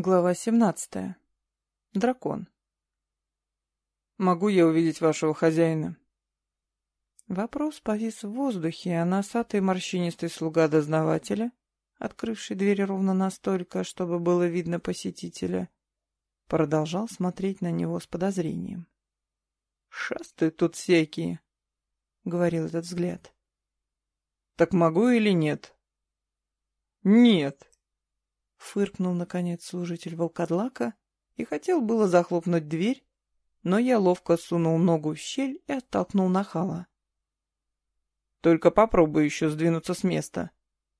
Глава 17. Дракон. «Могу я увидеть вашего хозяина?» Вопрос повис в воздухе, а носатый морщинистый слуга дознавателя, открывший дверь ровно настолько, чтобы было видно посетителя, продолжал смотреть на него с подозрением. «Шастают тут всякие», — говорил этот взгляд. «Так могу или нет?» «Нет», Фыркнул, наконец, служитель волкодлака и хотел было захлопнуть дверь, но я ловко сунул ногу в щель и оттолкнул нахала. «Только попробуй еще сдвинуться с места»,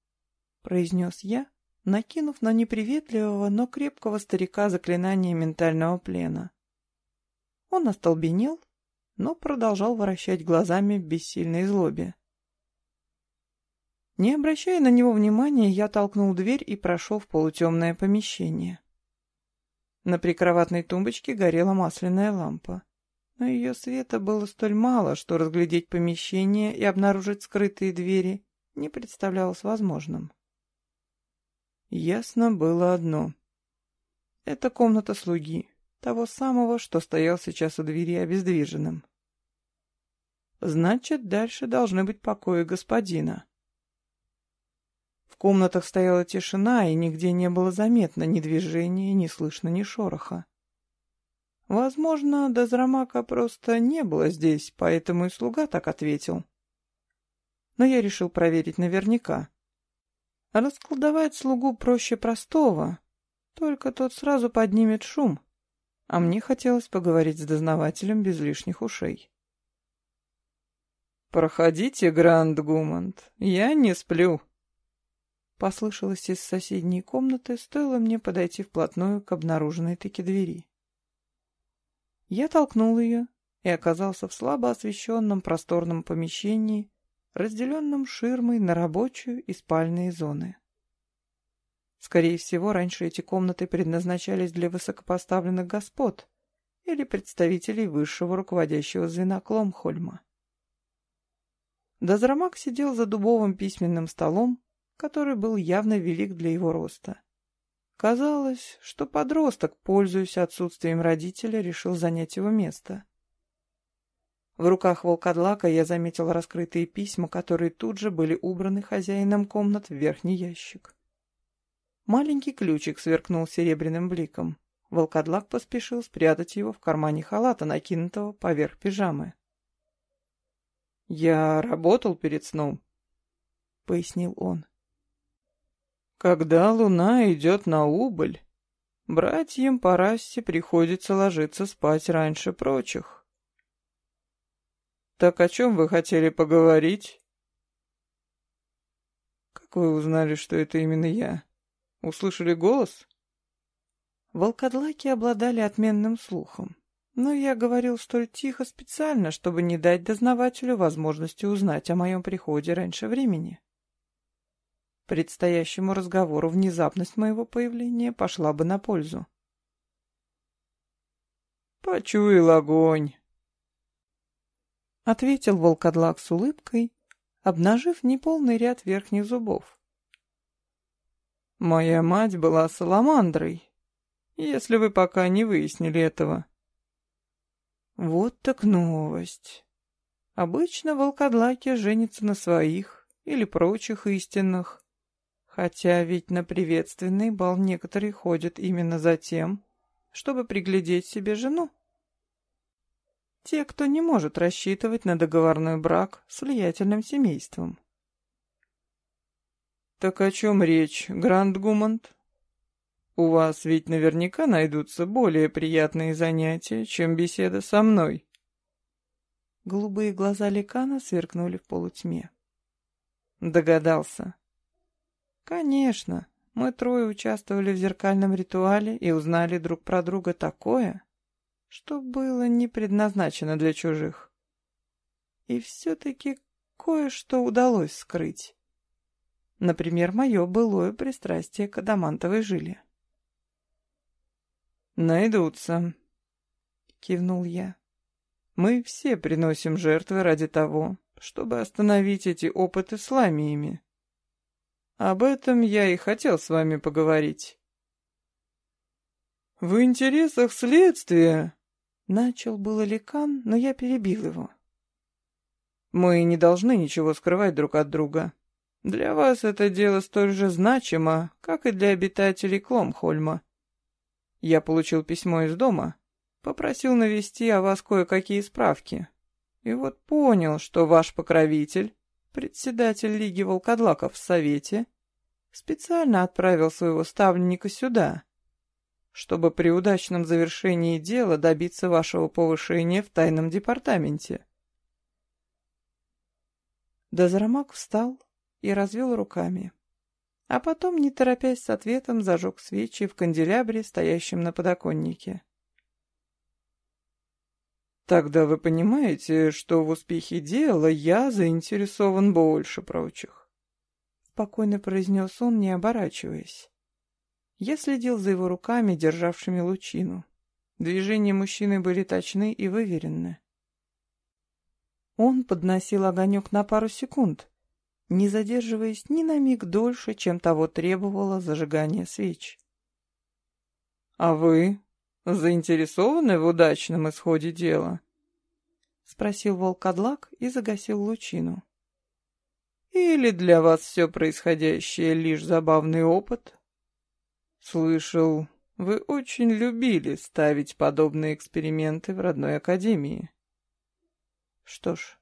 — произнес я, накинув на неприветливого, но крепкого старика заклинание ментального плена. Он остолбенел, но продолжал вращать глазами в бессильной злобе. Не обращая на него внимания, я толкнул дверь и прошел в полутемное помещение. На прикроватной тумбочке горела масляная лампа. Но ее света было столь мало, что разглядеть помещение и обнаружить скрытые двери не представлялось возможным. Ясно было одно. Это комната слуги, того самого, что стоял сейчас у двери обездвиженным. Значит, дальше должны быть покои господина комнатах стояла тишина, и нигде не было заметно ни движения, ни слышно ни шороха. Возможно, Дозрамака просто не было здесь, поэтому и слуга так ответил. Но я решил проверить наверняка. Расколдовать слугу проще простого, только тот сразу поднимет шум, а мне хотелось поговорить с дознавателем без лишних ушей. «Проходите, Гранд Гумант, я не сплю», Послышалось из соседней комнаты, стоило мне подойти вплотную к обнаруженной таки двери. Я толкнул ее и оказался в слабо освещенном просторном помещении, разделенном ширмой на рабочую и спальные зоны. Скорее всего, раньше эти комнаты предназначались для высокопоставленных господ или представителей высшего руководящего звена Кломхольма. Дозрамак сидел за дубовым письменным столом, который был явно велик для его роста. Казалось, что подросток, пользуясь отсутствием родителя, решил занять его место. В руках волкодлака я заметил раскрытые письма, которые тут же были убраны хозяином комнат в верхний ящик. Маленький ключик сверкнул серебряным бликом. Волкодлак поспешил спрятать его в кармане халата, накинутого поверх пижамы. «Я работал перед сном», — пояснил он. Когда луна идет на убыль, братьям по расе приходится ложиться спать раньше прочих. Так о чем вы хотели поговорить? Как вы узнали, что это именно я? Услышали голос? Волкодлаки обладали отменным слухом, но я говорил столь тихо специально, чтобы не дать дознавателю возможности узнать о моем приходе раньше времени. Предстоящему разговору внезапность моего появления пошла бы на пользу. «Почуял огонь!» Ответил волкодлак с улыбкой, обнажив неполный ряд верхних зубов. «Моя мать была саламандрой, если вы пока не выяснили этого». Вот так новость. Обычно волкодлаки женятся на своих или прочих истинных, Хотя ведь на приветственный бал некоторые ходят именно за тем, чтобы приглядеть себе жену. Те, кто не может рассчитывать на договорной брак с влиятельным семейством. «Так о чем речь, Гранд Гумант? У вас ведь наверняка найдутся более приятные занятия, чем беседа со мной». Голубые глаза Ликана сверкнули в полутьме. Догадался. Конечно, мы трое участвовали в зеркальном ритуале и узнали друг про друга такое, что было не предназначено для чужих. И все-таки кое-что удалось скрыть. Например, мое былое пристрастие к адамантовой жиле. «Найдутся», — кивнул я. «Мы все приносим жертвы ради того, чтобы остановить эти опыты с ламиями. Об этом я и хотел с вами поговорить. В интересах следствия, начал было Ликан, но я перебил его. Мы не должны ничего скрывать друг от друга. Для вас это дело столь же значимо, как и для обитателей Кломхольма. Я получил письмо из дома, попросил навести о вас кое-какие справки. И вот понял, что ваш покровитель, председатель Лиги Волкодлаков в Совете, специально отправил своего ставленника сюда, чтобы при удачном завершении дела добиться вашего повышения в тайном департаменте. Дозрамак встал и развел руками. А потом, не торопясь с ответом, зажег свечи в канделябре, стоящем на подоконнике. «Тогда вы понимаете, что в успехе дела я заинтересован больше прочих», — спокойно произнес он, не оборачиваясь. Я следил за его руками, державшими лучину. Движения мужчины были точны и выверены. Он подносил огонек на пару секунд, не задерживаясь ни на миг дольше, чем того требовало зажигание свеч. «А вы заинтересованы в удачном исходе дела?» — спросил волкодлак и загасил лучину. «Или для вас все происходящее лишь забавный опыт?» «Слышал, вы очень любили ставить подобные эксперименты в родной академии». Что ж,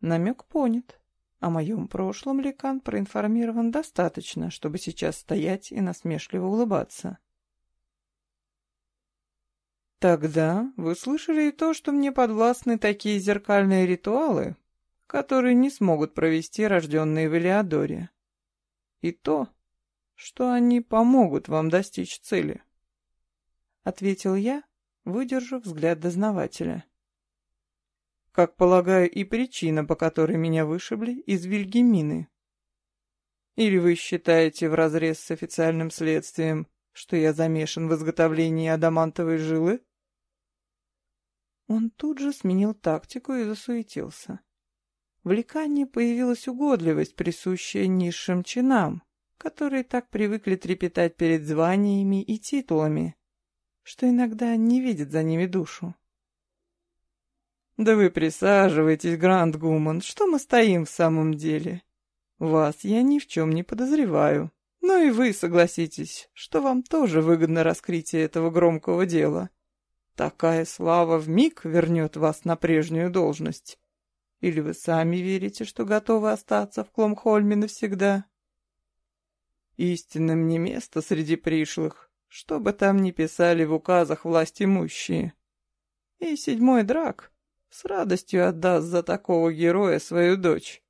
намек понят. О моем прошлом Ликан проинформирован достаточно, чтобы сейчас стоять и насмешливо улыбаться. Тогда вы слышали и то, что мне подвластны такие зеркальные ритуалы, которые не смогут провести рожденные в Элеодоре. И то, что они помогут вам достичь цели. Ответил я, выдержав взгляд дознавателя как полагаю, и причина, по которой меня вышибли из Вильгемины. Или вы считаете вразрез с официальным следствием, что я замешан в изготовлении адамантовой жилы? Он тут же сменил тактику и засуетился. В Ликане появилась угодливость, присущая низшим чинам, которые так привыкли трепетать перед званиями и титулами, что иногда не видят за ними душу. «Да вы присаживайтесь, Гранд Гуман, что мы стоим в самом деле? Вас я ни в чем не подозреваю. Ну и вы согласитесь, что вам тоже выгодно раскрытие этого громкого дела. Такая слава в миг вернет вас на прежнюю должность. Или вы сами верите, что готовы остаться в Кломхольме навсегда? Истинным не место среди пришлых, что бы там ни писали в указах власть имущие. И седьмой драк — с радостью отдаст за такого героя свою дочь.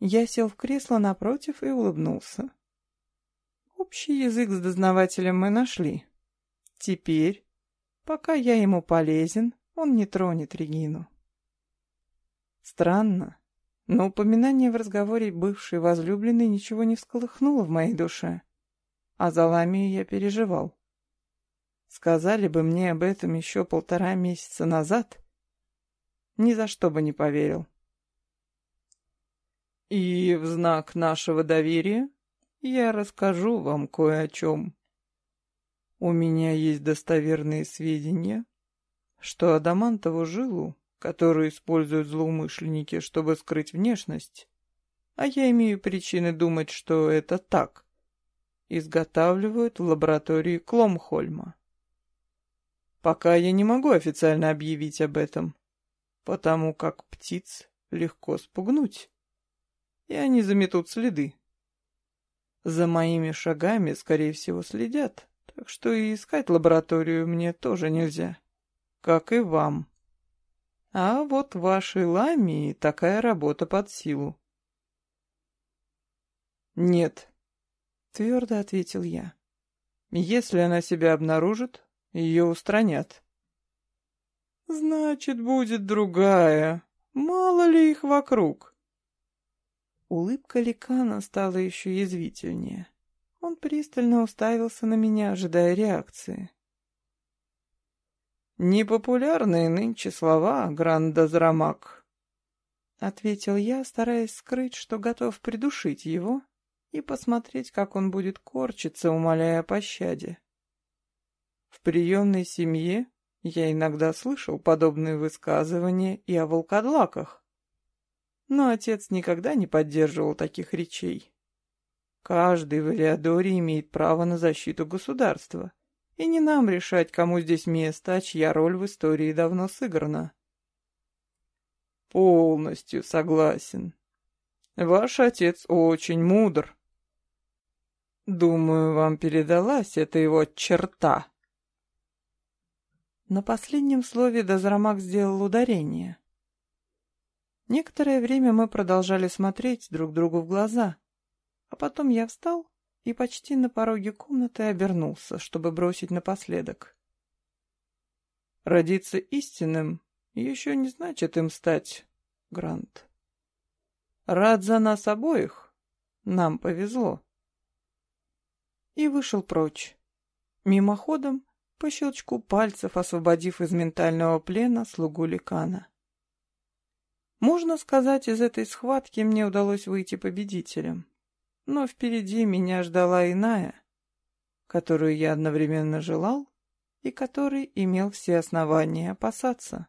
Я сел в кресло напротив и улыбнулся. Общий язык с дознавателем мы нашли. Теперь, пока я ему полезен, он не тронет Регину. Странно, но упоминание в разговоре бывшей возлюбленной ничего не всколыхнуло в моей душе, а за вами я переживал. Сказали бы мне об этом еще полтора месяца назад, ни за что бы не поверил. И в знак нашего доверия я расскажу вам кое о чем. У меня есть достоверные сведения, что адамантову жилу, которую используют злоумышленники, чтобы скрыть внешность, а я имею причины думать, что это так, изготавливают в лаборатории Кломхольма. Пока я не могу официально объявить об этом, потому как птиц легко спугнуть, и они заметут следы. За моими шагами, скорее всего, следят, так что и искать лабораторию мне тоже нельзя, как и вам. А вот вашей ламии такая работа под силу. «Нет», — твердо ответил я. «Если она себя обнаружит, ее устранят. Значит, будет другая. Мало ли их вокруг. Улыбка Ликана стала еще язвительнее. Он пристально уставился на меня, ожидая реакции. «Непопулярные нынче слова, Грандазрамак», — ответил я, стараясь скрыть, что готов придушить его, и посмотреть, как он будет корчиться, умоляя о пощаде. В приемной семье я иногда слышал подобные высказывания и о волкодлаках. Но отец никогда не поддерживал таких речей. Каждый в Элеодоре имеет право на защиту государства, и не нам решать, кому здесь место, а чья роль в истории давно сыграна. Полностью согласен. Ваш отец очень мудр. Думаю, вам передалась эта его черта. На последнем слове Дозрамак сделал ударение. Некоторое время мы продолжали смотреть друг другу в глаза, а потом я встал и почти на пороге комнаты обернулся, чтобы бросить напоследок. Родиться истинным еще не значит им стать, Грант. Рад за нас обоих. Нам повезло. И вышел прочь. Мимоходом по щелчку пальцев освободив из ментального плена слугу Ликана. Можно сказать, из этой схватки мне удалось выйти победителем. Но впереди меня ждала иная, которую я одновременно желал и которой имел все основания опасаться.